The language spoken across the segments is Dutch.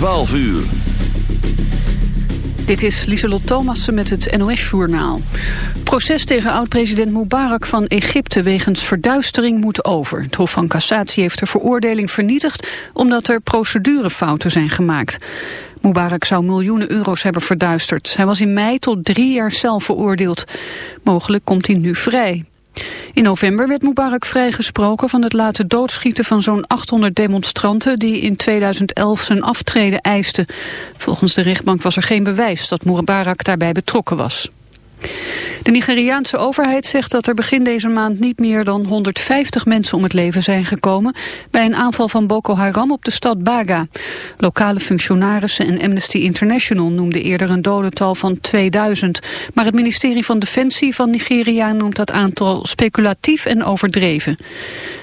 12 uur. Dit is Lieselot Thomassen met het NOS-journaal. Proces tegen oud-president Mubarak van Egypte wegens verduistering moet over. Het Hof van Cassatie heeft de veroordeling vernietigd... omdat er procedurefouten zijn gemaakt. Mubarak zou miljoenen euro's hebben verduisterd. Hij was in mei tot drie jaar cel veroordeeld. Mogelijk komt hij nu vrij. In november werd Mubarak vrijgesproken van het laten doodschieten van zo'n 800 demonstranten die in 2011 zijn aftreden eisten. Volgens de rechtbank was er geen bewijs dat Mubarak daarbij betrokken was. De Nigeriaanse overheid zegt dat er begin deze maand niet meer dan 150 mensen om het leven zijn gekomen bij een aanval van Boko Haram op de stad Baga. Lokale functionarissen en Amnesty International noemden eerder een dodental van 2000. Maar het ministerie van Defensie van Nigeria noemt dat aantal speculatief en overdreven.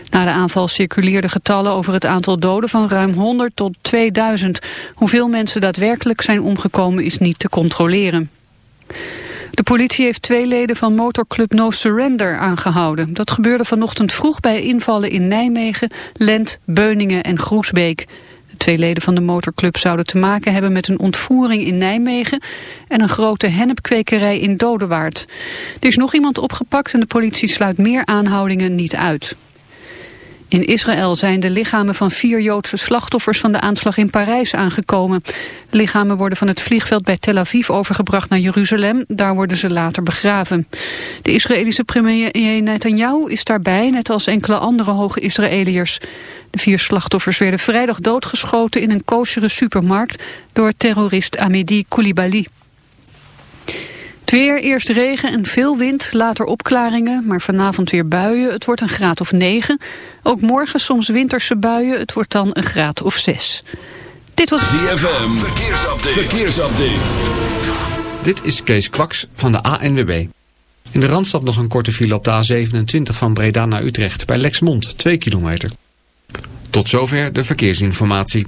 Na de aanval circuleerden getallen over het aantal doden van ruim 100 tot 2000. Hoeveel mensen daadwerkelijk zijn omgekomen is niet te controleren. De politie heeft twee leden van motorclub No Surrender aangehouden. Dat gebeurde vanochtend vroeg bij invallen in Nijmegen, Lent, Beuningen en Groesbeek. De twee leden van de motorclub zouden te maken hebben met een ontvoering in Nijmegen en een grote hennepkwekerij in Dodewaard. Er is nog iemand opgepakt en de politie sluit meer aanhoudingen niet uit. In Israël zijn de lichamen van vier Joodse slachtoffers van de aanslag in Parijs aangekomen. De lichamen worden van het vliegveld bij Tel Aviv overgebracht naar Jeruzalem. Daar worden ze later begraven. De Israëlische premier Netanyahu is daarbij, net als enkele andere hoge Israëliërs. De vier slachtoffers werden vrijdag doodgeschoten in een kosheren supermarkt door terrorist Amedi Koulibaly. Het weer, eerst regen en veel wind, later opklaringen, maar vanavond weer buien. Het wordt een graad of 9. Ook morgen soms winterse buien, het wordt dan een graad of 6. Dit was ZFM, verkeersupdate. verkeersupdate. Dit is Kees Kwaks van de ANWB. In de Randstad nog een korte file op de A27 van Breda naar Utrecht bij Lexmond, 2 kilometer. Tot zover de verkeersinformatie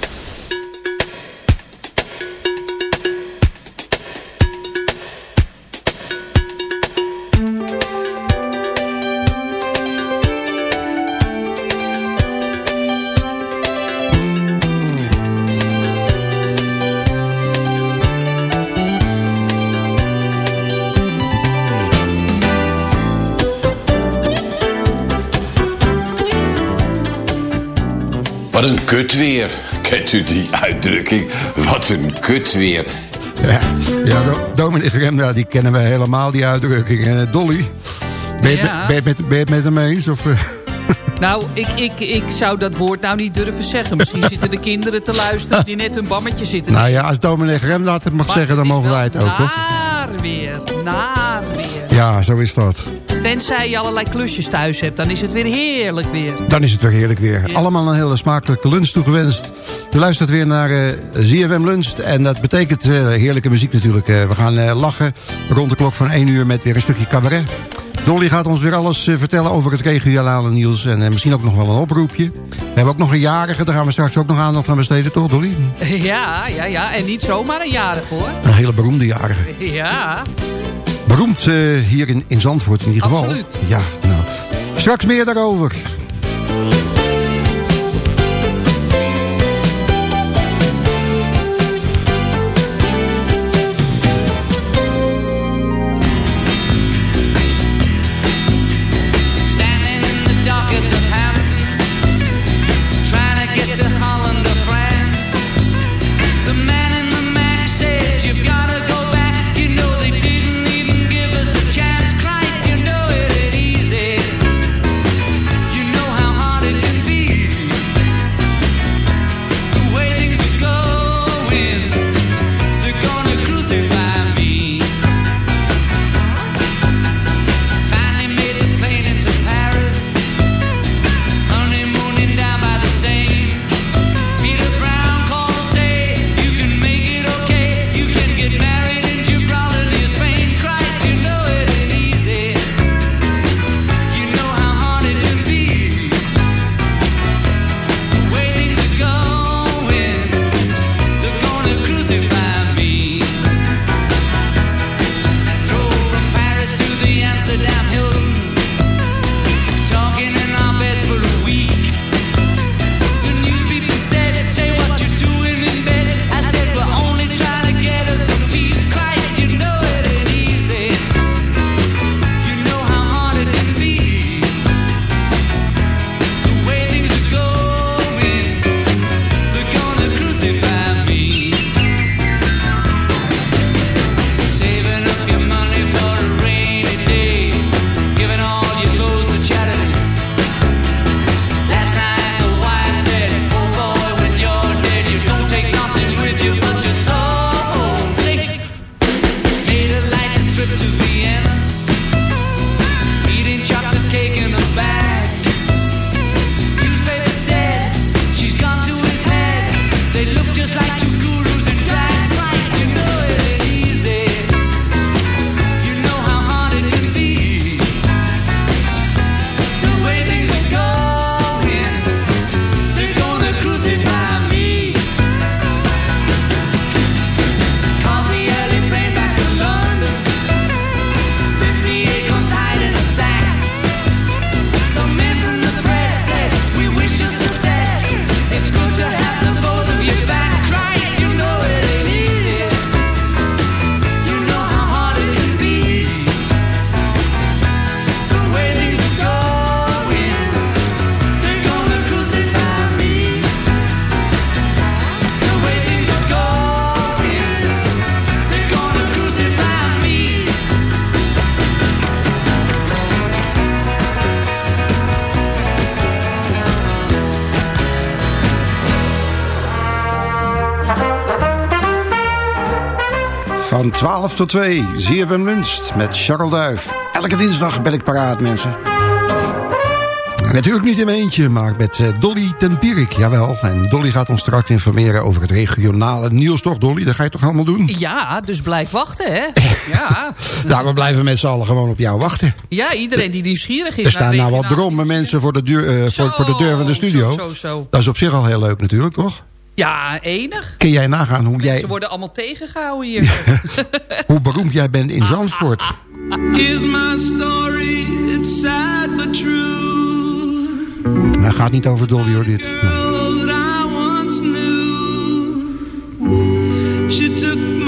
Kut weer. Kent u die uitdrukking? Wat een kut weer. Ja, ja Dominic Remda, die kennen we helemaal, die uitdrukking. En Dolly, ben je, Ja. ben, je met, ben je het met hem eens? Of, eh? Nou, ik, ik, ik zou dat woord nou niet durven zeggen. Misschien zitten de kinderen te luisteren die net hun bammetje zitten. Nou ja, als dominee Gremlaat het mag Maar zeggen, dan mogen wij het ook, toch? Weer. Ja, zo is dat. Tenzij je allerlei klusjes thuis hebt, dan is het weer heerlijk weer. Dan is het weer heerlijk weer. Ja. Allemaal een hele smakelijke lunch toegewenst. U luistert weer naar eh ZFM Lunch. En dat betekent eh, heerlijke muziek natuurlijk. Eh, we gaan lachen rond de klok van 1 uur met weer een stukje cabaret. Dolly gaat ons weer alles vertellen over het regionale nieuws. En misschien ook nog wel een oproepje. We hebben ook nog een jarige. Daar gaan we straks ook nog aandacht aan besteden, toch Dolly? Ja, ja, ja. En niet zomaar een jarig hoor. Een hele beroemde jarige. Ja. Beroemd eh, hier in, in Zandvoort in ieder geval. Absoluut. Ja, nou. Straks meer daarover. 12 tot 2, ZFM Lunch met Charles Duif. Elke dinsdag ben ik paraat, mensen. En natuurlijk niet in mijn eentje, maar met eh, Dolly Tempierik, jawel. En Dolly gaat ons straks informeren over het regionale nieuws, toch Dolly? Dat ga je toch allemaal doen? Ja, dus blijf wachten, hè? Ja, Nou, we blijven met z'n allen gewoon op jou wachten. ja iedereen die nieuwsgierig is. Er staan nou wat nieuws. mensen voor de, deur, eh, voor, voor de deur van de studio. Zo, zo, zo. Dat is op zich al heel leuk natuurlijk, toch? Ja, enig. Kun jij nagaan hoe, jij, Ze worden allemaal tegengehouden hier. hoe beroemd jij bent in Zandvoort? Here's my story, it's sad but true. Nou, gaat niet over Dolly hoor, dit. Girl that I once knew. She took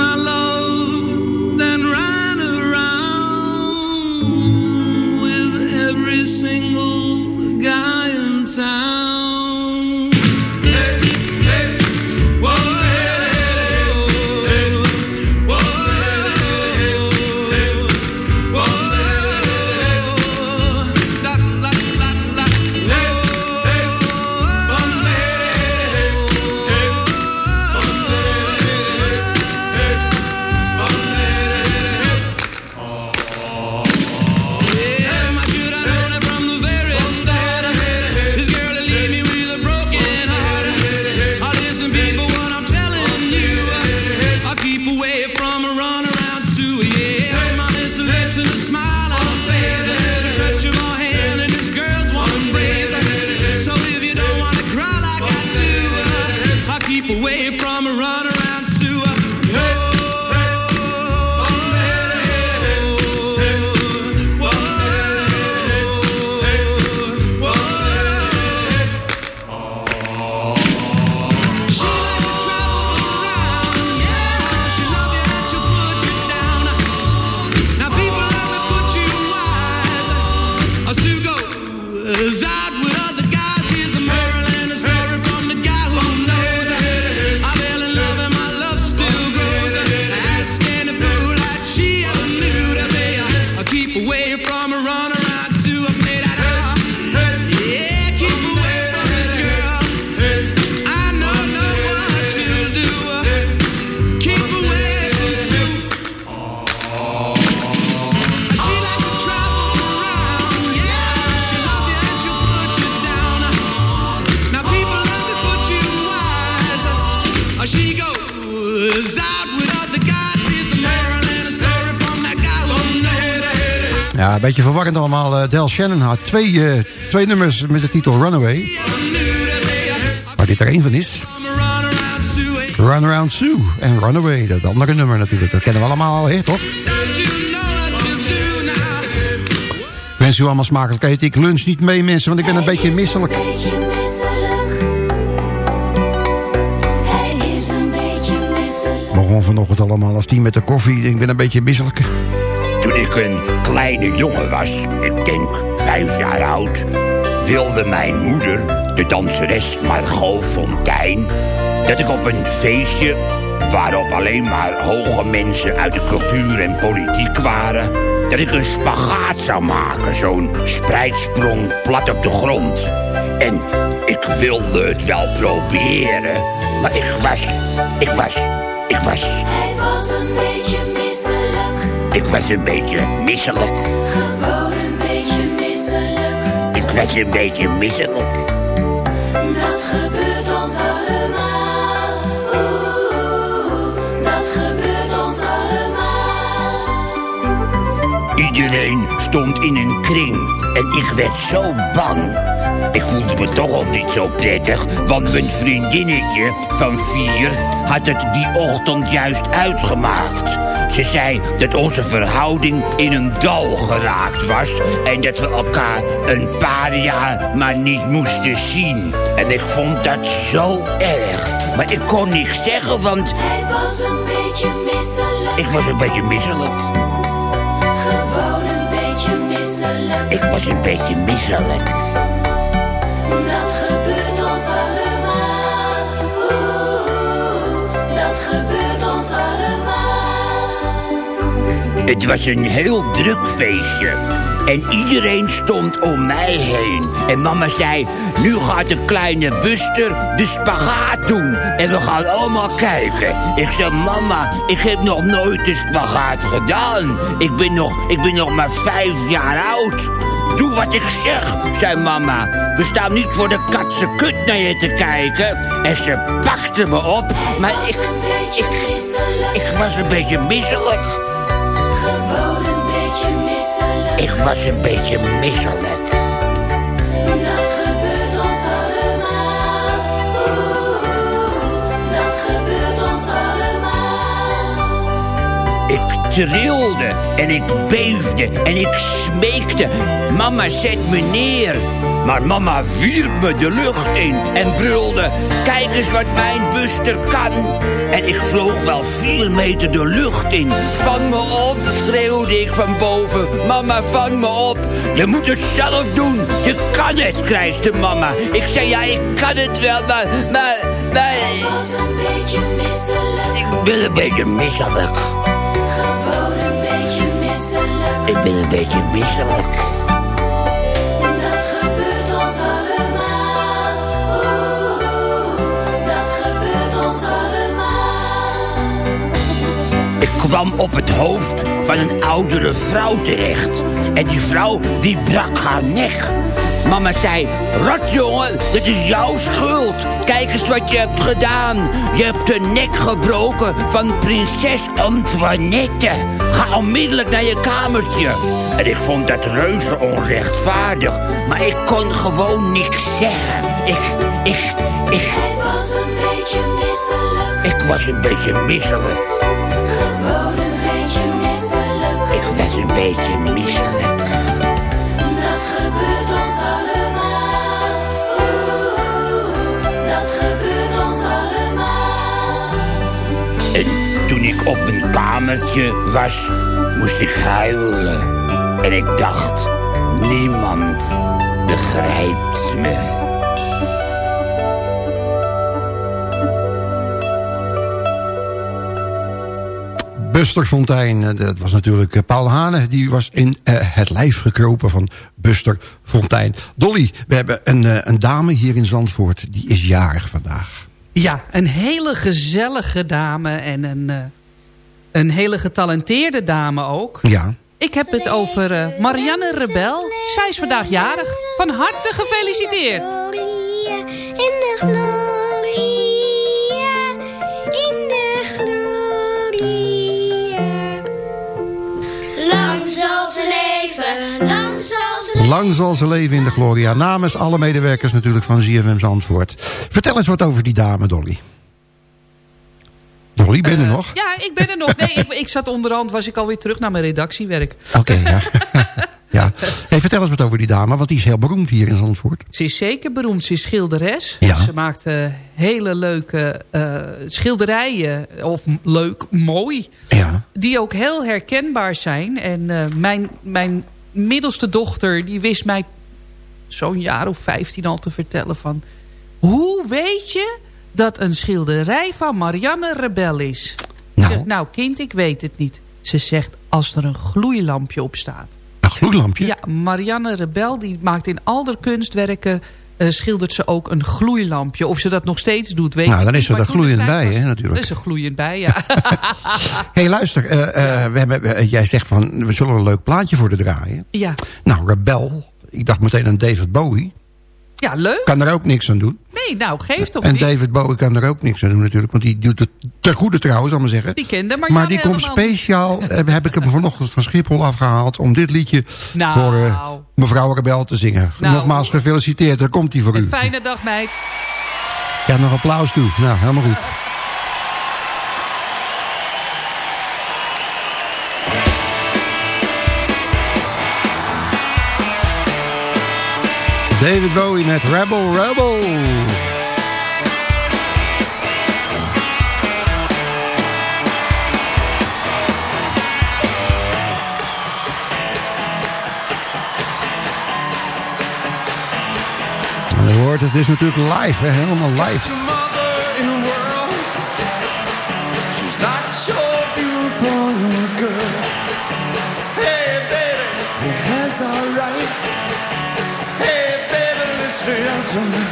beetje verwarrend allemaal. Eh, Del Shannon had twee, eh, twee nummers met de titel Runaway. Waar dit er één van is. Run Around Sue en Runaway. Dat andere nummer natuurlijk. Dat kennen we allemaal, hè, toch? Ik wens u allemaal smakelijk eten. Ik lunch niet mee, mensen, want ik ben een beetje misselijk. Begon vanochtend allemaal half tien met de koffie. Ik ben een beetje misselijk. Ik een kleine jongen was, ik denk vijf jaar oud... wilde mijn moeder, de danseres Margot Fontijn... dat ik op een feestje waarop alleen maar hoge mensen uit de cultuur en politiek waren... dat ik een spagaat zou maken, zo'n spreidsprong plat op de grond. En ik wilde het wel proberen, maar ik was, ik was, ik was... Hij was was een beetje misselijk. gewoon een beetje misselijk. Ik was een beetje misselijk. Dat gebeurt ons allemaal. Oeh, dat gebeurt ons allemaal. Iedereen stond in een kring en ik werd zo bang. Ik voelde me toch al niet zo prettig, want mijn vriendinnetje van vier had het die ochtend juist uitgemaakt. Ze zei dat onze verhouding in een dal geraakt was en dat we elkaar een paar jaar maar niet moesten zien. En ik vond dat zo erg. Maar ik kon niks zeggen, want Hij was een beetje misselijk, ik was een beetje misselijk. gewoon een beetje misselijk. Ik was een beetje misselijk. Dat gebeurt ons allemaal. Oeh, dat gebeurt Het was een heel druk feestje. En iedereen stond om mij heen. En mama zei, nu gaat de kleine Buster de spagaat doen. En we gaan allemaal kijken. Ik zei, mama, ik heb nog nooit de spagaat gedaan. Ik ben nog, ik ben nog maar vijf jaar oud. Doe wat ik zeg, zei mama. We staan niet voor de katse kut naar je te kijken. En ze pakte me op. Maar ik, ik, ik was een beetje misselijk. Ik was een beetje misselijk. Trilde en ik beefde en ik smeekte. Mama, zet me neer. Maar mama wierp me de lucht in en brulde... Kijk eens wat mijn buster kan. En ik vloog wel vier meter de lucht in. Vang me op, schreeuwde ik van boven. Mama, vang me op. Je moet het zelf doen. Je kan het, krijste mama. Ik zei, ja, ik kan het wel, maar... maar, maar Hij was een beetje misselijk, ik ben een beetje misselijk. Gewoon een beetje misselijk. Ik ben een beetje misselijk. Dat gebeurt ons allemaal. Oeh, dat gebeurt ons allemaal. Ik kwam op het hoofd van een oudere vrouw terecht. En die vrouw, die brak haar nek. Mama zei, rotjongen, dit is jouw schuld. Kijk eens wat je hebt gedaan. Je hebt de nek gebroken van prinses Antoinette. Ga onmiddellijk naar je kamertje. En ik vond dat reuze onrechtvaardig. Maar ik kon gewoon niks zeggen. Ik, ik, ik, Hij was een beetje misselijk, ik was een beetje misselijk. gewoon een beetje misselijk. Ik was een beetje misselijk. Ik op mijn kamertje was, moest ik huilen. En ik dacht, niemand begrijpt me. Buster Fontijn, eh, dat was natuurlijk eh, Paul Hane. Die was in eh, het lijf gekropen van Buster Fontijn. Dolly, we hebben een, een dame hier in Zandvoort. Die is jarig vandaag. Ja, een hele gezellige dame en een, een hele getalenteerde dame ook. Ja. Ik heb het over eh, Marianne Rebel. Zij is vandaag jarig. Van harte gefeliciteerd. Gloria, in de gloria, in de gloria. Lang zal ze leven, Lang zal ze leven in de gloria. Namens alle medewerkers natuurlijk van ZFM Zandvoort. Vertel eens wat over die dame, Dolly. Ben er Eh, nog? Ja, ik ben er nog. Nee, ik, ik zat onderhand, was ik alweer terug naar mijn redactiewerk. Oké, ja. ja. Hey, vertel eens wat over die dame, want die is heel beroemd hier in Zandvoort. Ze is zeker beroemd. Ze is schilderes. Ja. Ze maakt eh, hele leuke eh, schilderijen. Of leuk, mooi. Ja. Die ook heel herkenbaar zijn. En mijn, mijn middelste dochter, die wist mij zo'n jaar of vijftien al te vertellen van... Hoe weet je dat een schilderij van Marianne Rebel is? Nou. Ik zeg, nou kind, ik weet het niet. Ze zegt, als er een gloeilampje op staat. Een gloeilampje? Ja, Marianne Rebel die maakt in al haar kunstwerken... eh, schildert ze ook een gloeilampje. Of ze dat nog steeds doet, weet Nou, ik dan niet, is er de gloeiend bij, hè, natuurlijk. Er is er gloeiend bij, ja. hey, luister, eh, eh, we hebben, jij zegt van, we zullen een leuk plaatje voor de draaien. ja. Nou, Rebel, ik dacht meteen aan David Bowie. Ja, leuk. Kan er ook niks aan doen. Nee, nou, geef toch En niet. David Bowie kan er ook niks aan doen natuurlijk. Want die doet het te goede trouwens, zal ik maar zeggen. Die kende maar, Maar die komt speciaal, eh, heb ik hem vanochtend van Schiphol afgehaald... om dit liedje Nou. voor eh, mevrouw Rebel te zingen. Nou. Nogmaals gefeliciteerd, daar komt hij voor u. Een fijne dag, meid. Ja, nog applaus toe. Nou, helemaal goed. David Bowie met Rebel Rebel. Je hoort, het is natuurlijk live, hè? helemaal live. the world. She's out to me.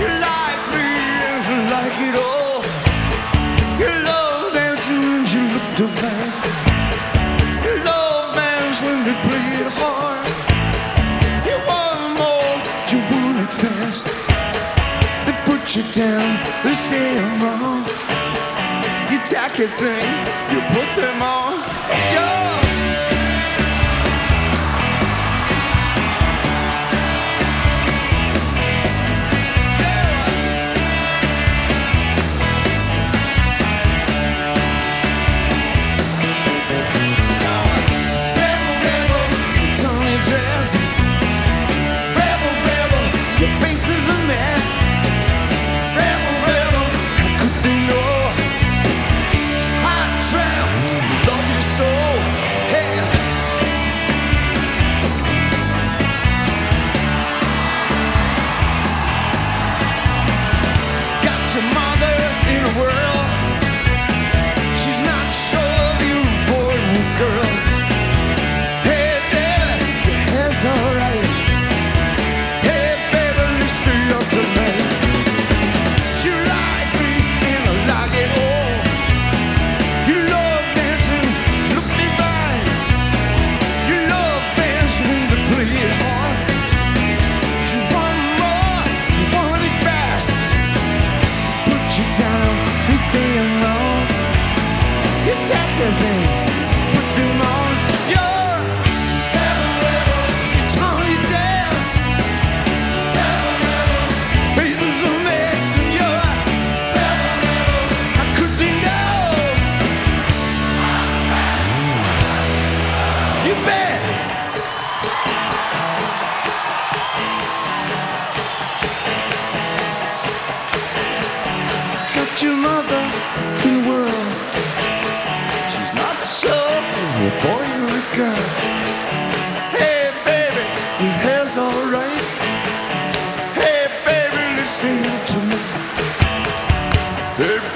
You like me and you like it all. You love dancing and you look divine. You love bands when they play it hard. You want more, you want it fast. They put you down, they say I'm wrong. You tacky thing, you put them on. Yeah.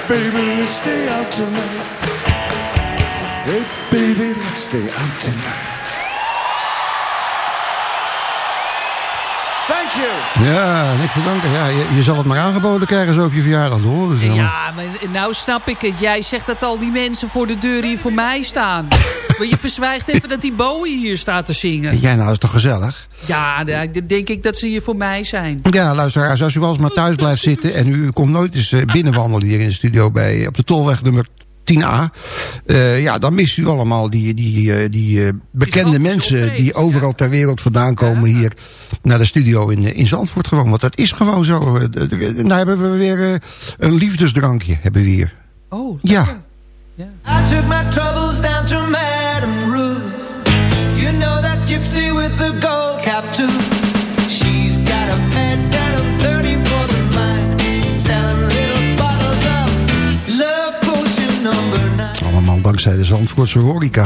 Baby, let's stay out tonight. Hey, baby, let's stay out tonight. Thank you. Ja, niks te danken. Ja, je, je zal het maar aangeboden krijgen zo op je verjaardag, hoor. Dus, Ja, maar nou snap ik het. Jij zegt dat al die mensen voor de deur hier voor mij staan. Maar je verzwijgt even dat die Bowie hier staat te zingen. Jij nou is toch gezellig? Ja, dan denk ik dat ze hier voor mij zijn. Ja, luisteraars, als u wel eens maar thuis blijft zitten... en u komt nooit eens eh, binnenwandelen hier in de studio bij, op de Tolweg nummer 10A. Eh, ja, dan mist u allemaal die, die, eh, die bekende mensen... die overal ter wereld vandaan komen hier naar de studio in, in Zandvoort gewoon. Want dat is gewoon zo. D- d- Nou hebben we weer een liefdesdrankje hebben we hier. Oh, Ja. I took my troubles down to Allemaal dankzij de Zandvoortse horeca.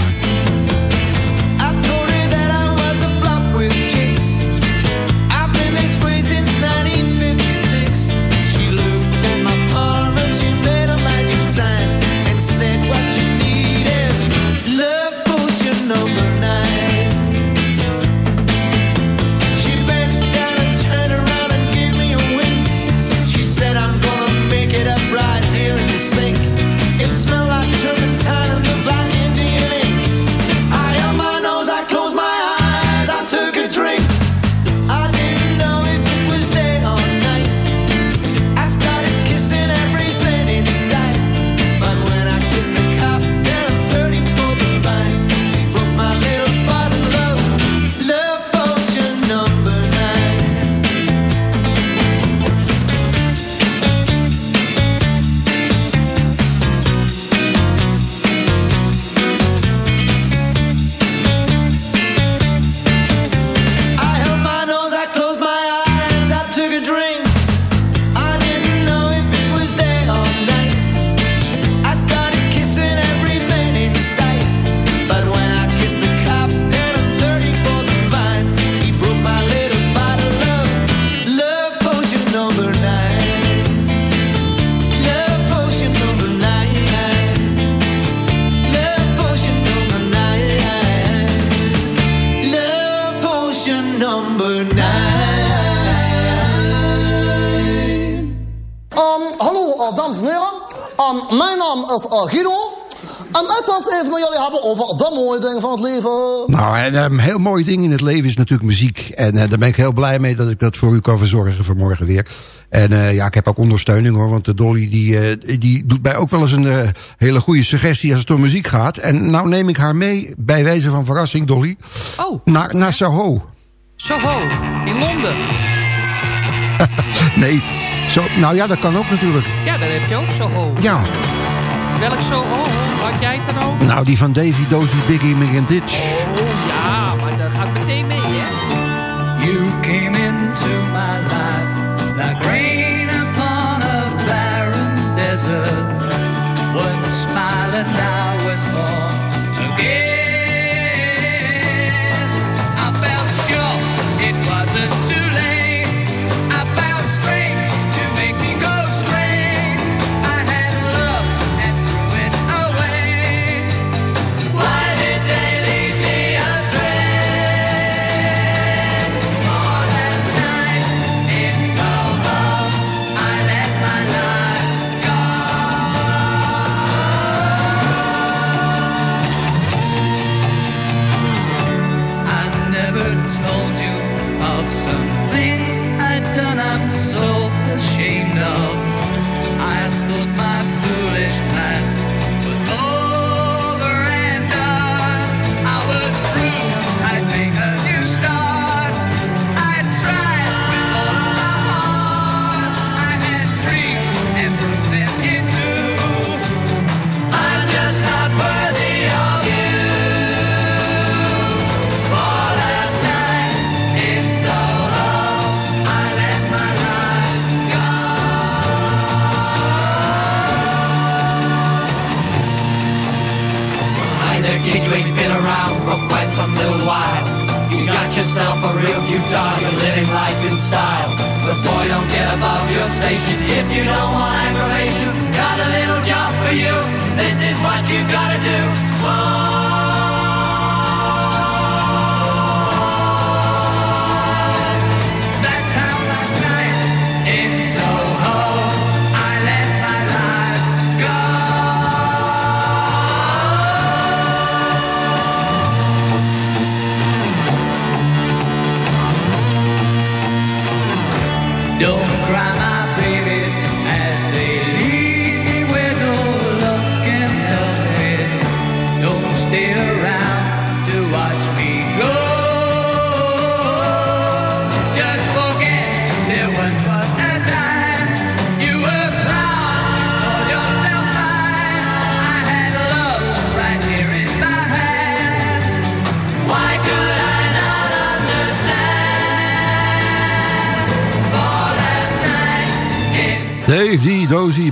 En een heel mooi ding in het leven is natuurlijk muziek. En eh, daar ben ik heel blij mee dat ik dat voor u kan verzorgen vanmorgen weer. En eh, ja, ik heb ook ondersteuning hoor. Want de Dolly die, eh, die doet mij ook wel eens een hele goede suggestie als het om muziek gaat. En nou neem ik haar mee, bij wijze van verrassing, Dolly, Oh, naar, naar Soho. Soho, in Londen. Nee, zo, nou ja, dat kan ook natuurlijk. Ja, daar heb je ook Soho. Ja, Welk Soho had jij het dan over? nou die van Davy Dozy Biggie McIntitch. Oh maar dat gaat meteen mee, hè? You came into my life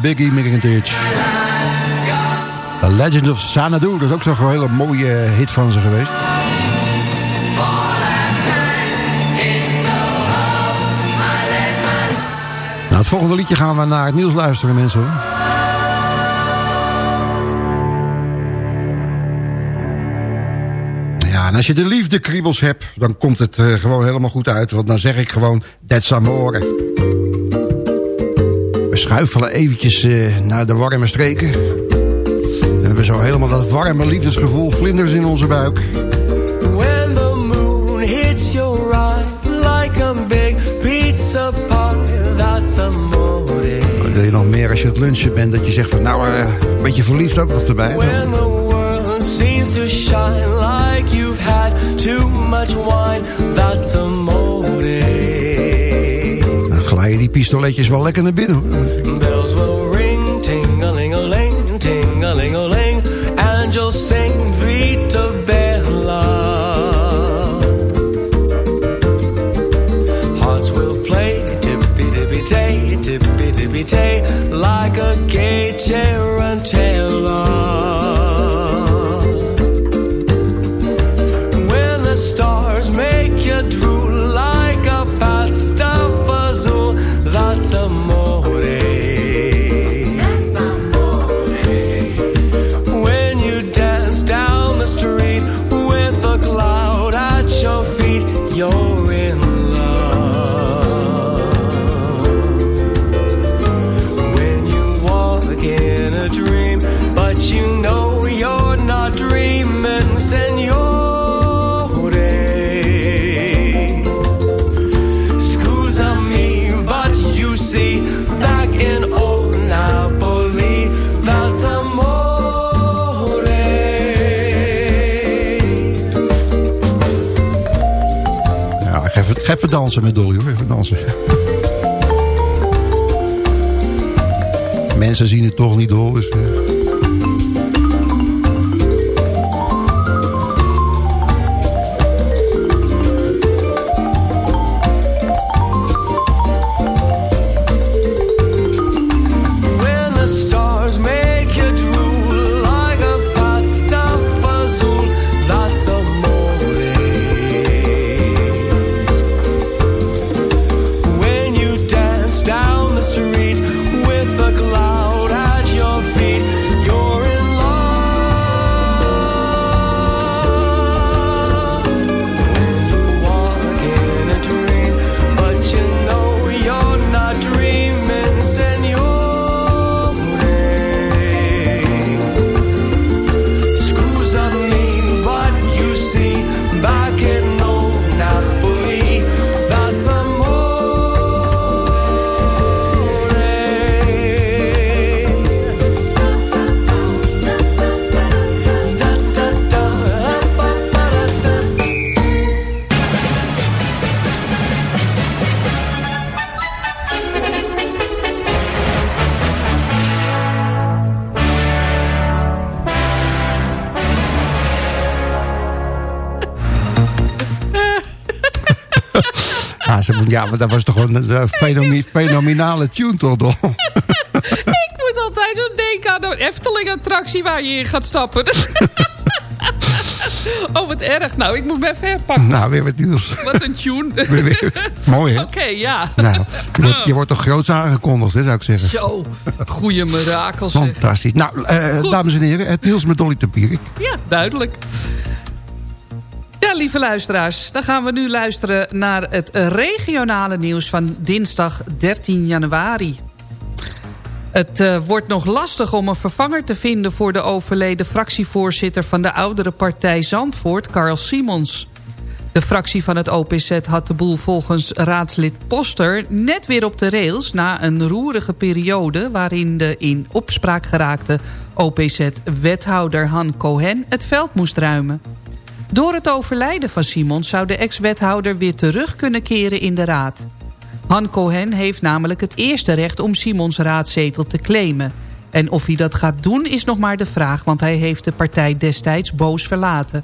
Biggie, McIntyre. The Legend of Xanadu, dat is ook zo'n hele mooie hit van ze geweest. Nou, het volgende liedje gaan we naar het nieuws luisteren, mensen. Ja, en als je de liefdekriebels hebt, dan komt het uh, gewoon helemaal goed uit. Want dan zeg ik gewoon, that's amore. Schuifelen eventjes uh, naar de warme streken. En we hebben zo helemaal dat warme liefdesgevoel, vlinders in onze buik. When the moon hits your eye like a big pizza pie, that's amore. Wat wil je nog meer als je het lunchen bent, dat je zegt van nou, uh, een beetje verliefd ook nog erbij. When the world seems to shine like you've had too much wine, that's amore. Glijden die pistoletjes wel lekker naar binnen. Bells will ring, ting-a-ling-a-ling, ting-a-ling-a-ling, you'll sing Vita Bella. Hearts will play tippy-tippy-tay, tippy-tippy-tay, like a gay tarantella. Dansen met Dolly hoor, even dansen. Mensen zien het toch niet door, dus... Ja, maar dat was toch een, fenomenale tune toch? Ik moet altijd zo denken aan een Efteling-attractie waar je in gaat stappen. oh, wat erg. Nou, ik moet me even herpakken. Nou, weer wat nieuws. Wat een tune. Weer- weer- Mooi, hè? Oké, ja. Nou, je wordt, je wordt toch groots aangekondigd, hè, zou ik zeggen. Zo, goede mirakels. Fantastisch. Nou, eh, dames en heren, het nieuws met Dolly Tempierik. Ja, duidelijk. Lieve luisteraars. Dan gaan we nu luisteren naar het regionale nieuws van dinsdag 13 januari. Het eh, wordt nog lastig om een vervanger te vinden... voor de overleden fractievoorzitter van de oudere partij Zandvoort, Carl Simons. De fractie van het OPZ had de boel volgens raadslid Poster net weer op de rails... na een roerige periode waarin de in opspraak geraakte OPZ-wethouder Han Cohen het veld moest ruimen. Door het overlijden van Simons zou de ex-wethouder weer terug kunnen keren in de raad. Han Cohen heeft namelijk het eerste recht om Simons raadzetel te claimen. En of hij dat gaat doen is nog maar de vraag, want hij heeft de partij destijds boos verlaten.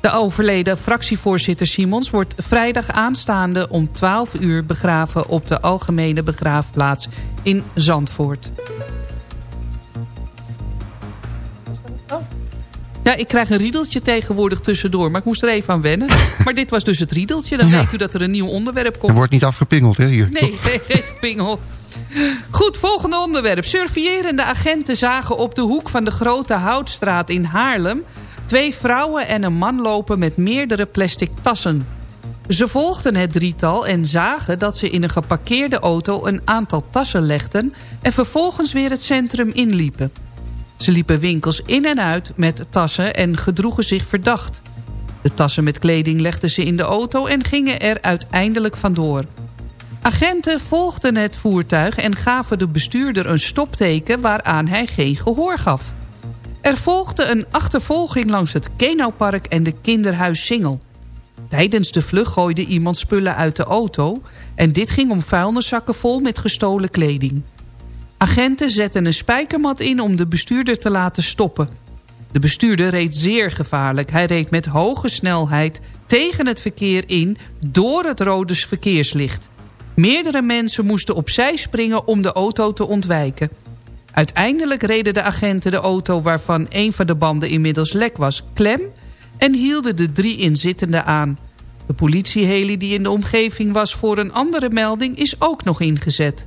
De overleden fractievoorzitter Simons wordt vrijdag aanstaande om 12 uur begraven op de Algemene Begraafplaats in Zandvoort. Ja, ik krijg een riedeltje tegenwoordig tussendoor, maar ik moest er even aan wennen. Maar dit was dus het riedeltje, dan Ja. weet u dat er een nieuw onderwerp komt. Er wordt niet afgepingeld, hè, hier. Nee, geen pingel. Goed, volgende onderwerp. Surveillerende agenten zagen op de hoek van de Grote Houtstraat in Haarlem... twee vrouwen en een man lopen met meerdere plastic tassen. Ze volgden het drietal en zagen dat ze in een geparkeerde auto... een aantal tassen legden en vervolgens weer het centrum inliepen. Ze liepen winkels in en uit met tassen en gedroegen zich verdacht. De tassen met kleding legden ze in de auto en gingen er uiteindelijk vandoor. Agenten volgden het voertuig en gaven de bestuurder een stopteken waaraan hij geen gehoor gaf. Er volgde een achtervolging langs het Kenaupark en de kinderhuis Singel. Tijdens de vlucht gooide iemand spullen uit de auto... en dit ging om vuilniszakken vol met gestolen kleding. Agenten zetten een spijkermat in om de bestuurder te laten stoppen. De bestuurder reed zeer gevaarlijk. Hij reed met hoge snelheid tegen het verkeer in door het rode verkeerslicht. Meerdere mensen moesten opzij springen om de auto te ontwijken. Uiteindelijk reden de agenten de auto waarvan een van de banden inmiddels lek was klem... en hielden de drie inzittenden aan. De politieheli die in de omgeving was voor een andere melding is ook nog ingezet.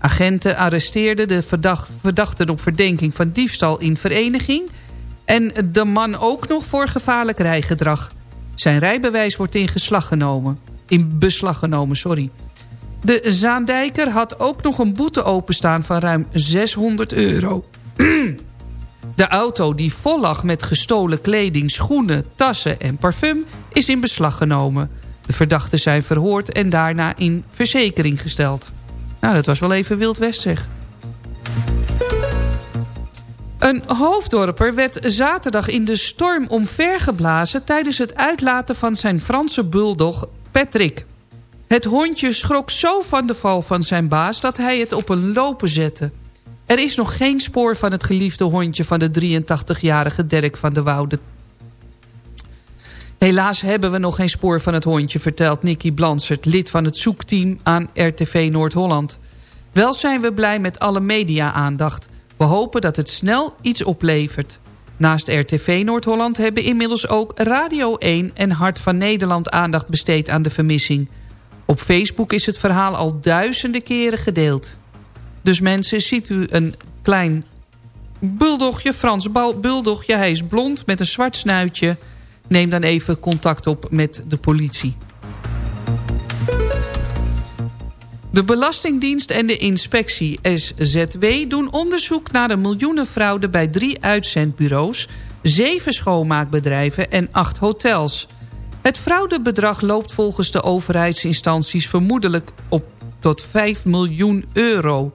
Agenten arresteerden de verdacht- verdachten op verdenking van diefstal in vereniging... en de man ook nog voor gevaarlijk rijgedrag. Zijn rijbewijs wordt in, geslag genomen. in beslag genomen. Sorry. De Zaandijker had ook nog een boete openstaan van ruim 600 euro. De auto die vol lag met gestolen kleding, schoenen, tassen en parfum... is in beslag genomen. De verdachten zijn verhoord en daarna in verzekering gesteld. Nou, dat was wel even Wild West zeg. Een hoofddorper werd zaterdag in de storm omvergeblazen... tijdens het uitlaten van zijn Franse bulldog Patrick. Het hondje schrok zo van de val van zijn baas... dat hij het op een lopen zette. Er is nog geen spoor van het geliefde hondje... van de 83-jarige Dirk van de Woude. Helaas hebben we nog geen spoor van het hondje... vertelt Nicky Blansert, lid van het zoekteam aan RTV Noord-Holland. Wel zijn we blij met alle media-aandacht. We hopen dat het snel iets oplevert. Naast RTV Noord-Holland hebben inmiddels ook Radio 1 en Hart van Nederland aandacht besteed aan de vermissing. Op Facebook is het verhaal al duizenden keren gedeeld. Dus mensen, ziet u een klein buldogje, Frans buldogje. Hij is blond met een zwart snuitje. Neem dan even contact op met de politie. De Belastingdienst en de inspectie SZW doen onderzoek naar de miljoenenfraude bij drie uitzendbureaus, zeven schoonmaakbedrijven en acht hotels. Het fraudebedrag loopt volgens de overheidsinstanties vermoedelijk op tot 5 miljoen euro.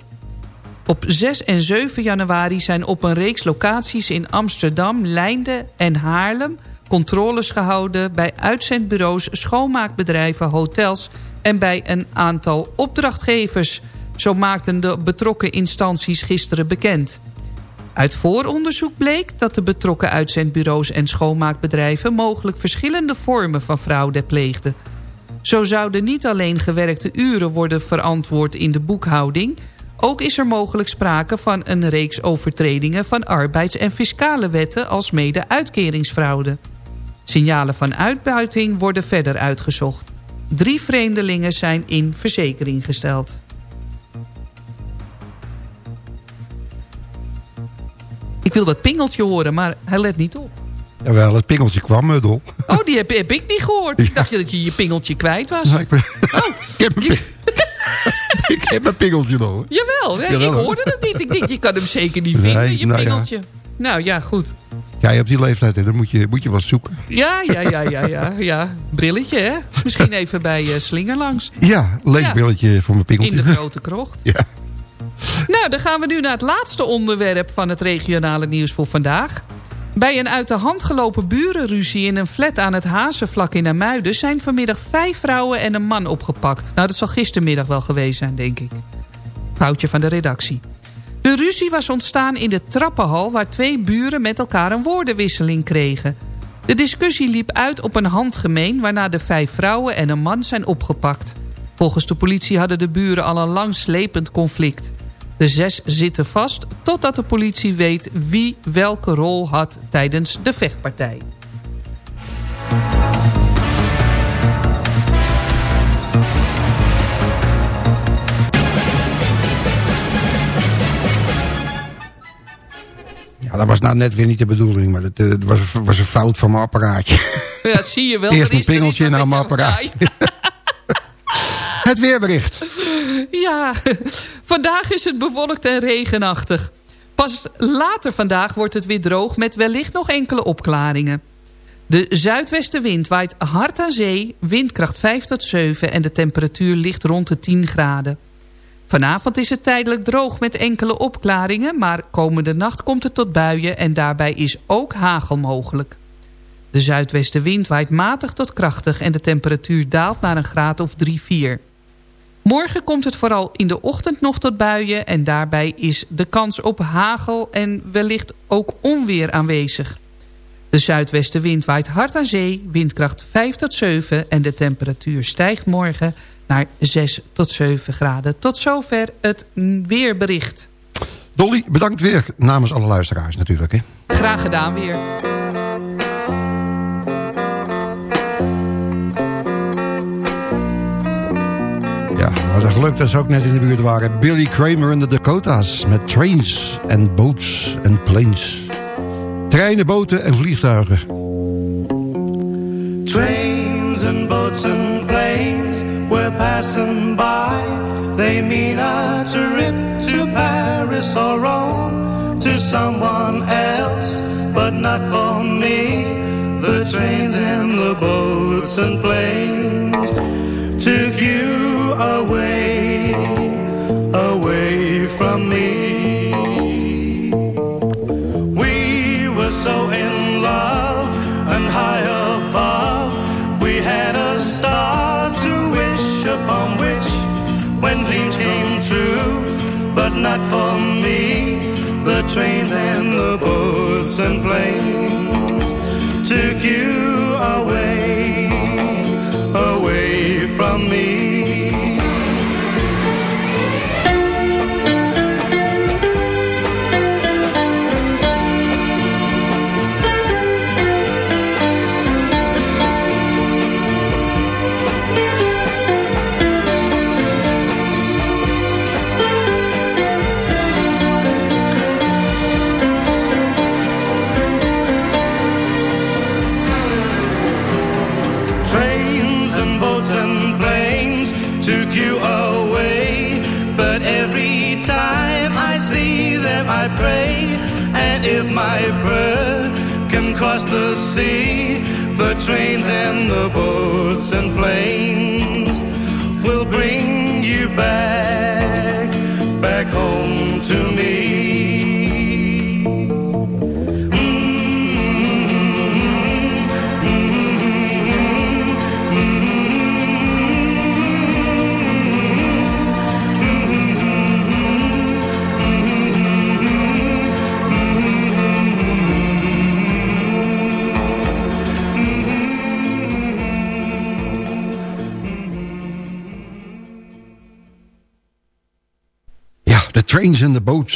Op 6 en 7 januari zijn op een reeks locaties in Amsterdam, Leinden en Haarlem... controles gehouden bij uitzendbureaus, schoonmaakbedrijven, hotels... en bij een aantal opdrachtgevers. Zo maakten de betrokken instanties gisteren bekend. Uit vooronderzoek bleek dat de betrokken uitzendbureaus en schoonmaakbedrijven... mogelijk verschillende vormen van fraude pleegden. Zo zouden niet alleen gewerkte uren worden verantwoord in de boekhouding... ook is er mogelijk sprake van een reeks overtredingen... van arbeids- en fiscale wetten als mede uitkeringsfraude. Signalen van uitbuiting worden verder uitgezocht. Drie vreemdelingen zijn in verzekering gesteld. Ik wil dat pingeltje horen, maar hij let niet op. Jawel, het pingeltje kwam, Dol. Oh, die heb, heb ik niet gehoord. Ik dacht dat je je pingeltje kwijt was. Ja, ik, ben- ik, heb pi- ik heb een pingeltje nog. hoor. Jawel, hè, Jawel, ik hoor. hoorde het niet. Ik denk, je kan hem zeker niet vinden, Nee, je nou ja. Nou ja, goed. Jij op die leeftijd, hè, dan moet je, moet je wat zoeken. Ja, ja, ja, ja, ja, ja. Brilletje, hè? Misschien even bij eh, Slinger langs. Ja, leesbrilletje voor mijn pingeltje. In de grote krocht. Ja. Nou, dan gaan we nu naar het laatste onderwerp van het regionale nieuws voor vandaag. Bij een uit de hand gelopen burenruzie in een flat aan het Hazenvlak in Amuiden... zijn vanmiddag vijf vrouwen en een man opgepakt. Nou, dat zal gistermiddag wel geweest zijn, denk ik. Foutje van de redactie. De ruzie was ontstaan in de trappenhal... waar twee buren met elkaar een woordenwisseling kregen. De discussie liep uit op een handgemeen... waarna de vijf vrouwen en een man zijn opgepakt. Volgens de politie hadden de buren al een lang slepend conflict. De zes zitten vast totdat de politie weet wie welke rol had tijdens de vechtpartij. Dat was nou net weer niet de bedoeling, maar het, eh, was, was een fout van mijn apparaatje. Ja, zie je wel. Eerst er er is pingeltje naar met mijn apparaat. Ja, Het weerbericht. Ja, vandaag is het bewolkt en regenachtig. Pas later vandaag wordt het weer droog met wellicht nog enkele opklaringen. De zuidwestenwind waait hard aan zee, windkracht 5 tot 7 en de temperatuur ligt rond de 10 graden. Vanavond is het tijdelijk droog met enkele opklaringen, maar komende nacht komt het tot buien en daarbij is ook hagel mogelijk. De zuidwestenwind waait matig tot krachtig en de temperatuur daalt naar een graad of 3-4. Morgen komt het vooral in de ochtend nog tot buien... en daarbij is de kans op hagel en wellicht ook onweer aanwezig. De zuidwestenwind waait hard aan zee, windkracht 5 tot 7... en de temperatuur stijgt morgen naar 6 tot 7 graden. Tot zover het weerbericht. Dolly, bedankt weer namens alle luisteraars natuurlijk. Hè. Graag gedaan weer. Ja, wat een geluk dat ze ook net in de buurt waren. Billy Kramer in de Dakota's met trains en boats en planes. Treinen, boten en vliegtuigen. Trains and boats and planes we're passing by. They mean a trip to Paris or Rome to someone else, but not for me. The trains and the boats and planes took you away, away from me. We were so in not for me. The trains and the boats and planes took you away, away from me.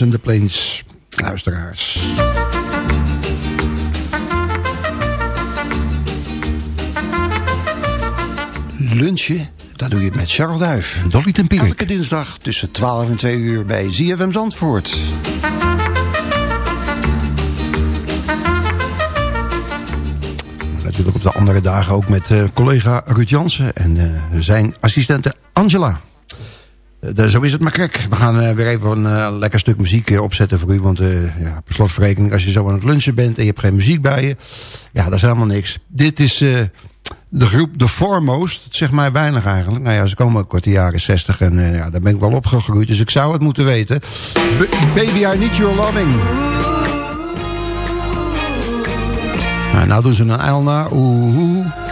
En de de planes. Luisteraars. Lunchen, dat doe je met Charles Duif. Dolly Tempierik. Elke dinsdag tussen 12 en 2 uur bij ZFM Zandvoort. Natuurlijk op de andere dagen ook met eh, collega Ruud Jansen en eh, zijn assistente Angela. Eh, zo is het maar krek. We gaan eh, weer even een eh, lekker stuk muziek opzetten voor u. Want ja, per slotverrekening, als je zo aan het lunchen bent en je hebt geen muziek bij je. Ja, dat is helemaal niks. Dit is de groep The Foremost. Het zegt mij weinig eigenlijk. Nou ja, ze komen ook uit de jaren 60 en ja, daar ben ik wel opgegroeid. Dus ik zou het moeten weten. Baby, I need your loving. Nou, nou doen ze een uil na. Oeh.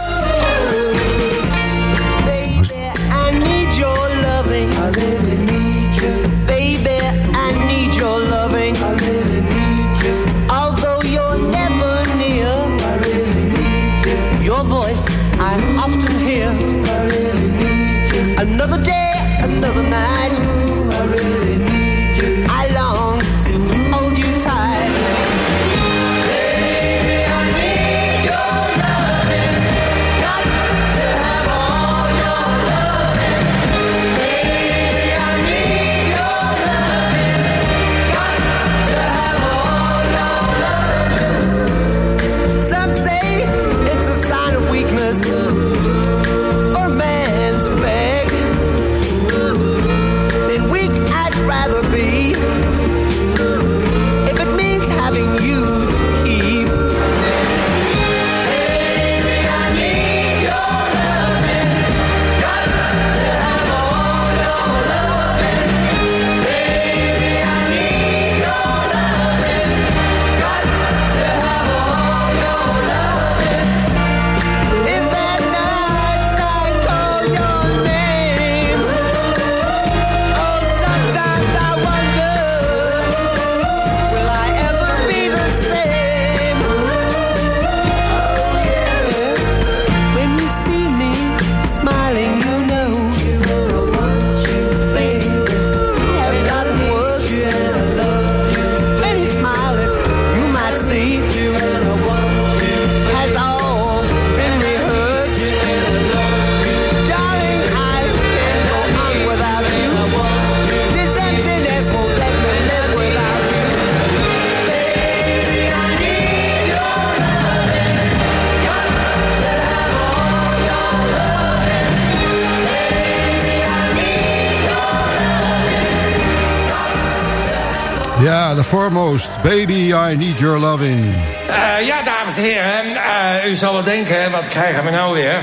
Foremost. Baby, I need your loving. Eh, ja, dames en heren. eh, u zal wel denken, wat krijgen we nou weer?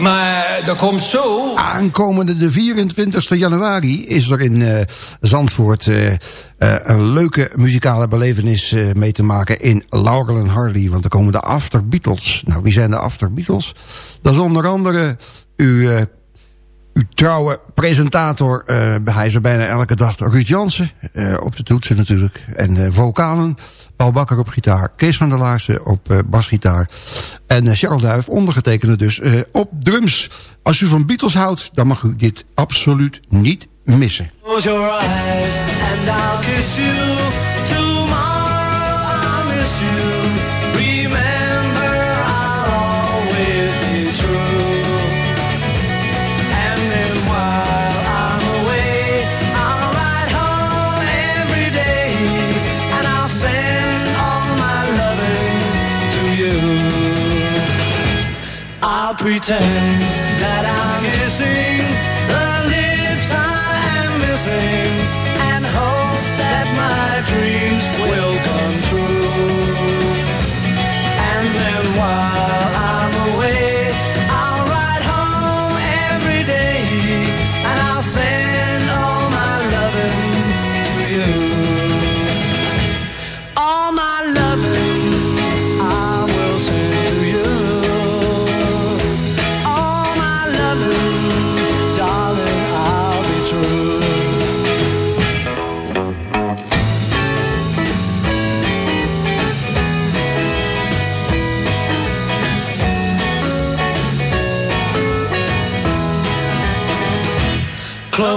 Maar er komt zo... Aankomende de 24 januari is er in eh, Zandvoort... een leuke muzikale belevenis mee te maken in Laurel en Hardy. Want er komen de After Beatles. Nou, wie zijn de After Beatles? Dat is onder andere uw, uw trouwe presentator. eh, hij is er bijna elke dag. Ruud Jansen, eh, op de toetsen natuurlijk. En eh, vocalen, Paul Bakker op gitaar. Kees van der Laarsen op basgitaar. En Charles Duif, ondergetekende dus, op drums. Als u van Beatles houdt, dan mag u dit absoluut niet missen. Close your eyes and I'll kiss you. Pretend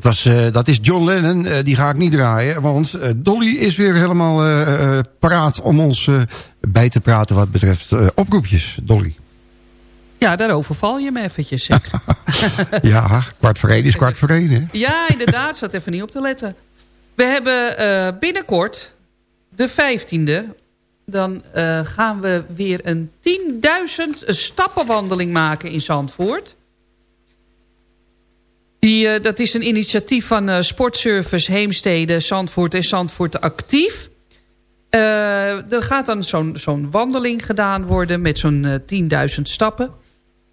Dat, was, eh, dat is John Lennon. Eh, die ga ik niet draaien. Want eh, Dolly is weer helemaal paraat om ons bij te praten wat betreft oproepjes. Dolly. Ja, daarover val je me eventjes. Zeg. ja, kwart voor één is kwart voor één, hè? Ja, inderdaad. Zat even niet op te letten. We hebben binnenkort, de 15e... dan gaan we weer een 10.000 stappenwandeling maken in Zandvoort. Die, eh, dat is een initiatief van eh, Sportservice Heemstede, Zandvoort en Zandvoort Actief. Eh, er gaat dan zo'n wandeling gedaan worden met zo'n eh 10.000 stappen.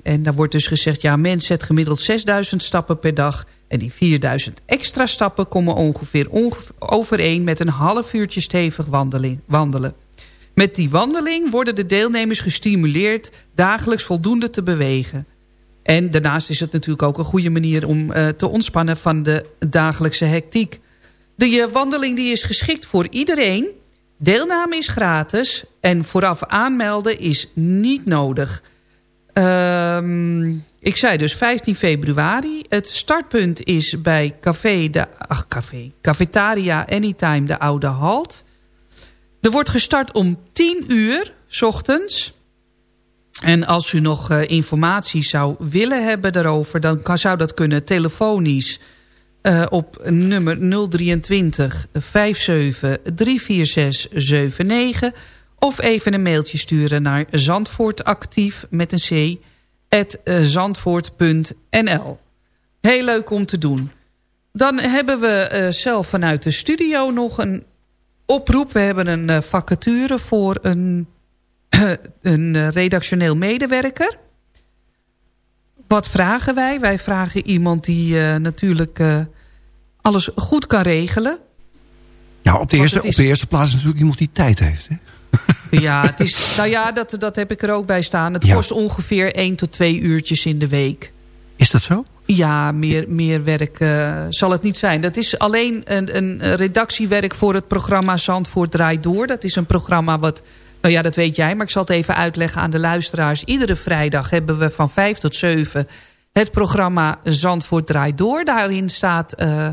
En daar wordt dus gezegd, ja, mens zet gemiddeld 6.000 stappen per dag. En die 4.000 extra stappen komen ongeveer onge- overeen met een half uurtje stevig wandelen. Met die wandeling worden de deelnemers gestimuleerd dagelijks voldoende te bewegen. En daarnaast is het natuurlijk ook een goede manier om eh, te ontspannen van de dagelijkse hectiek. De eh, wandeling die is geschikt voor iedereen. Deelname is gratis en vooraf aanmelden is niet nodig. Ehm, ik zei dus 15 februari. Het startpunt is bij café de, ach, café, Cafetaria Anytime de Oude Halt. Er wordt gestart om 10 uur, s ochtends. En als u nog eh, informatie zou willen hebben daarover... dan zou dat kunnen telefonisch eh, op nummer 023 57 346 79... of even een mailtje sturen naar zandvoortactief met een c... at eh, zandvoort.nl. Heel leuk om te doen. Dan hebben we zelf vanuit de studio nog een oproep. We hebben een vacature voor een een eh, redactioneel medewerker. Wat vragen wij? Wij vragen iemand die eh, natuurlijk eh, alles goed kan regelen. Ja, op de, eerste, is- op de eerste plaats natuurlijk iemand die tijd heeft. Hè? Ja, het is, nou ja, dat, dat heb ik er ook bij staan. Het Ja. kost ongeveer 1 tot 2 uurtjes in de week. Is dat zo? Ja, meer, meer werk eh, zal het niet zijn. Dat is alleen een, een redactiewerk voor het programma Zandvoort Draait Door. Dat is een programma wat, nou ja, dat weet jij, maar ik zal het even uitleggen aan de luisteraars. Iedere vrijdag hebben we van 5 tot 7 het programma Zandvoort Draait Door. Daarin staat eh,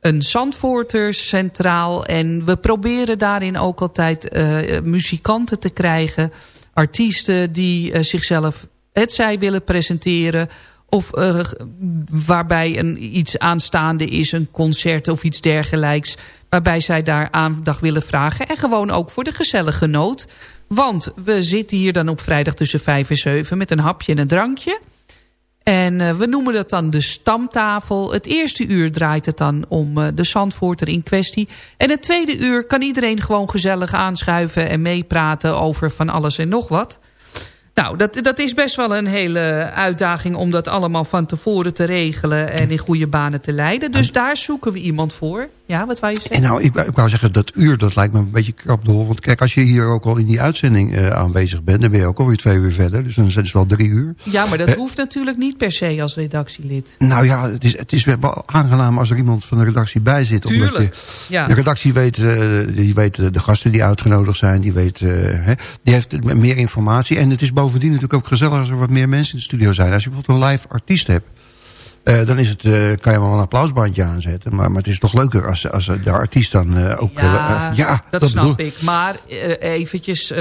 een Zandvoorter centraal. En we proberen daarin ook altijd eh, muzikanten te krijgen. Artiesten die eh, zichzelf het zij willen presenteren of waarbij een, iets aanstaande is, een concert of iets dergelijks... waarbij zij daar aandacht willen vragen. En gewoon ook voor de gezellige noot. Want we zitten hier dan op vrijdag tussen vijf en zeven... met een hapje en een drankje. En uh, we noemen dat dan de stamtafel. Het eerste uur draait het dan om uh, de Zandvoorter in kwestie. En het tweede uur kan iedereen gewoon gezellig aanschuiven... en meepraten over van alles en nog wat... Nou, dat, dat is best wel een hele uitdaging om dat allemaal van tevoren te regelen en in goede banen te leiden. Dus daar zoeken we iemand voor. Ja, wat wou je zeggen? En nou, ik, ik wou zeggen, dat uur, dat lijkt me een beetje krap door. Want kijk, als je hier ook al in die uitzending uh, aanwezig bent, dan ben je ook alweer twee uur verder. Dus dan zijn het wel drie uur. Ja, maar dat uh, hoeft natuurlijk niet per se als redactielid. Nou ja, het is, het is wel aangenaam als er iemand van de redactie bij zit. Tuurlijk, omdat je, ja. De redactie weet, uh, die weet de gasten die uitgenodigd zijn, die, weet, hè, die heeft meer informatie. En het is bovendien natuurlijk ook gezellig als er wat meer mensen in de studio zijn. Als je bijvoorbeeld een live artiest hebt. Uh, dan is het, uh, kan je wel een applausbandje aanzetten. Maar, maar het is toch leuker als, als de artiest dan uh, ook... Ja, ja dat, dat snap bedoel... ik. Maar eventjes,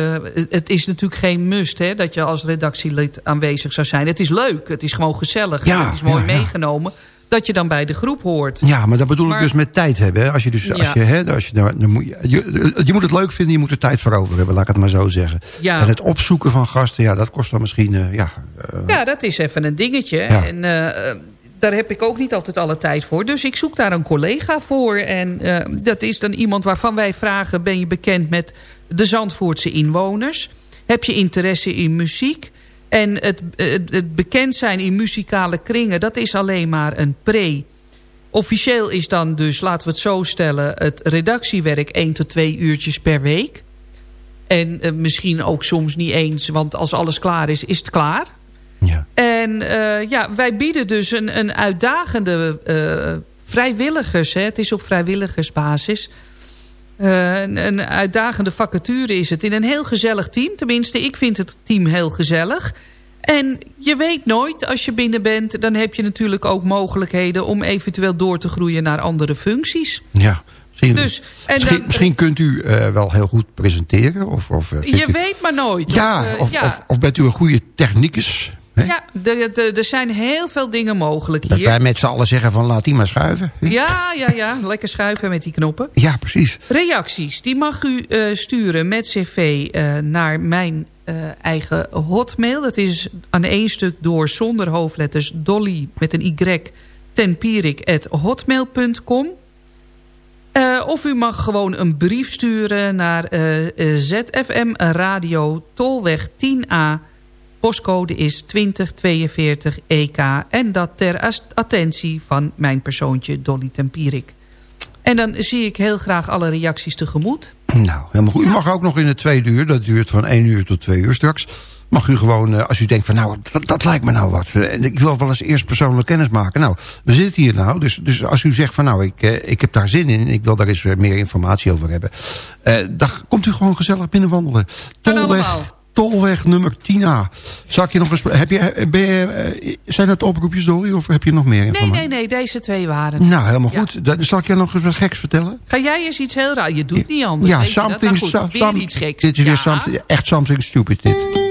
het is natuurlijk geen must hè, dat je als redactielid aanwezig zou zijn. Het is leuk, het is gewoon gezellig. Ja, het is mooi ja, meegenomen. Dat je dan bij de groep hoort. Ja, maar dat bedoel maar, ik dus met tijd hebben. Hè? Als je, dus, als je, hè, als je, dan, moet je, je, je moet het leuk vinden, je moet er tijd voor over hebben. Laat ik het maar zo zeggen. Ja. En het opzoeken van gasten, ja, dat kost dan misschien... Uh, ja, uh, Ja, dat is even een dingetje. Ja. En uh, daar heb ik ook niet altijd alle tijd voor. Dus ik zoek daar een collega voor. En dat is dan iemand waarvan wij vragen... ben je bekend met de Zandvoortse inwoners? Heb je interesse in muziek? En het, het, het bekend zijn in muzikale kringen... dat is alleen maar een pre. Officieel is dan dus, laten we het zo stellen... het redactiewerk 1 tot 2 uurtjes per week. En uh, misschien ook soms niet eens... want als alles klaar is, is het klaar... Ja. En uh, ja, wij bieden dus een, een uitdagende uh, vrijwilligers. Hè, het is op vrijwilligersbasis. Uh, een, een, uitdagende vacature is het in een heel gezellig team. Tenminste, ik vind het team heel gezellig. En je weet nooit, als je binnen bent... dan heb je natuurlijk ook mogelijkheden... om eventueel door te groeien naar andere functies. Ja. Misschien, dus, en misschien, dan, misschien kunt u uh, wel heel goed presenteren. Of, of, je u... weet maar nooit. Ja, of, ja. Of, of, bent u een goede technicus? Ja, er zijn heel veel dingen mogelijk dat hier. wij met z'n allen zeggen van laat die maar schuiven. Ja, ja, ja. Lekker schuiven met die knoppen. Ja, precies. Reacties, die mag u uh, sturen met cv naar mijn eigen hotmail. Dat is aan één stuk door zonder hoofdletters dolly met een y tenpierik.hotmail.com. Uh, of u mag gewoon een brief sturen naar ZFM Radio Tolweg 10A. Postcode is 2042 EK. En dat ter attentie van mijn persoontje Dolly Tempierik. En dan zie ik heel graag alle reacties tegemoet. Nou, helemaal goed. U mag ook nog in het tweede uur, dat duurt van 1 uur tot 2 uur straks mag u gewoon, als u denkt van nou, dat, dat lijkt me nou wat. En ik wil wel eens eerst persoonlijk kennis maken. Nou, we zitten hier nou, dus, dus als u zegt van nou, ik, ik heb daar zin in. Ik wil daar eens meer informatie over hebben. Uh, dan komt u gewoon gezellig binnenwandelen. Tolweg, Tolweg nummer 10A. Zal ik je nog eens, heb je, ben je, zijn dat oproepjes Dolly of heb je nog meer informatie? Nee, nee, nee, deze twee waren Nou, helemaal ja. goed. Dan zal ik je nog eens wat geks vertellen? Ga jij eens iets heel raar? Je doet niet anders. Ja, something, nou goed, some, iets geks. Dit is ja. weer something, echt something stupid dit.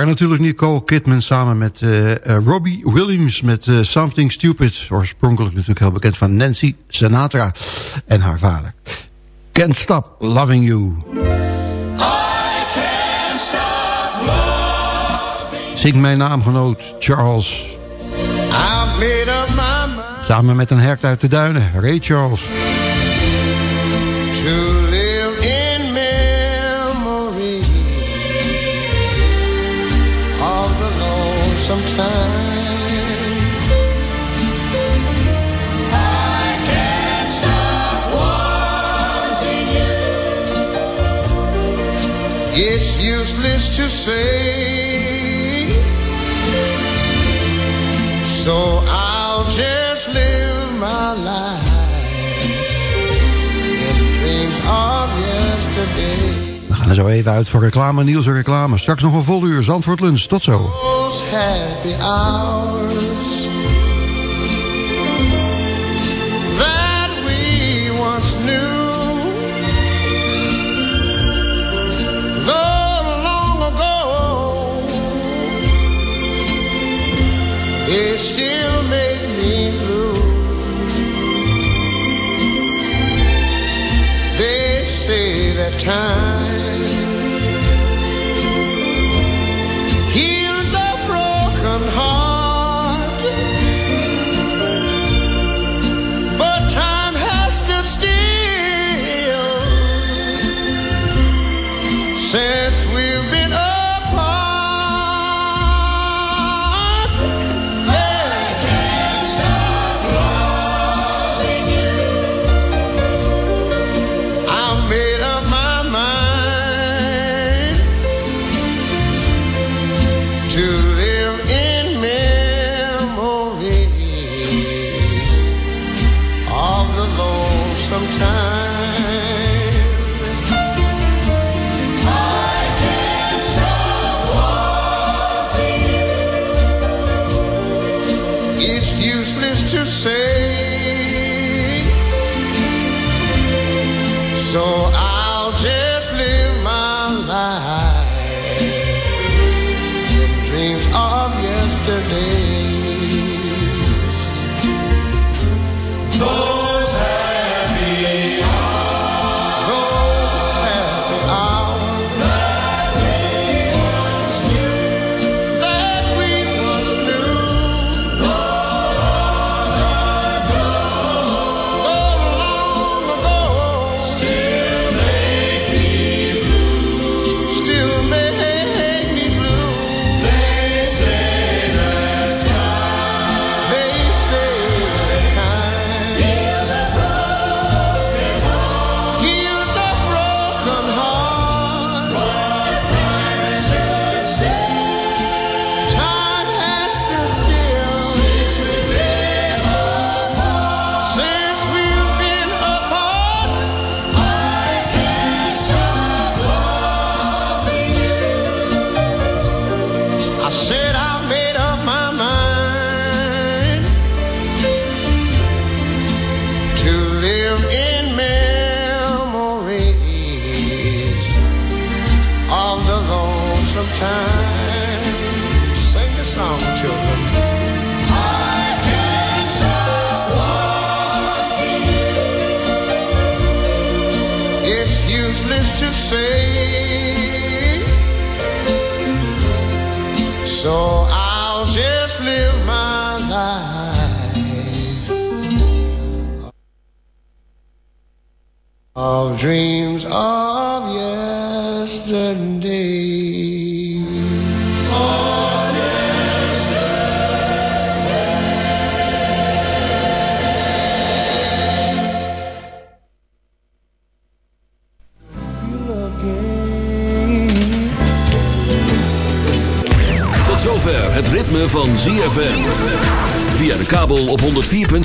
waren natuurlijk Nicole Kidman samen met eh, eh, Robbie Williams met eh, Something Stupid. Oorspronkelijk natuurlijk heel bekend van Nancy Sinatra en haar vader. Can't Stop Loving You. Zingt mijn naamgenoot Charles. Samen met een hert uit de duinen, Ray Charles. To say. So I'll just live my life in dreams of yesterday. We gaan er zo even uit voor reclame, Niels en reclame. Straks nog een vol uur, Zandvoort Lunch. Tot zo. Those happy hours time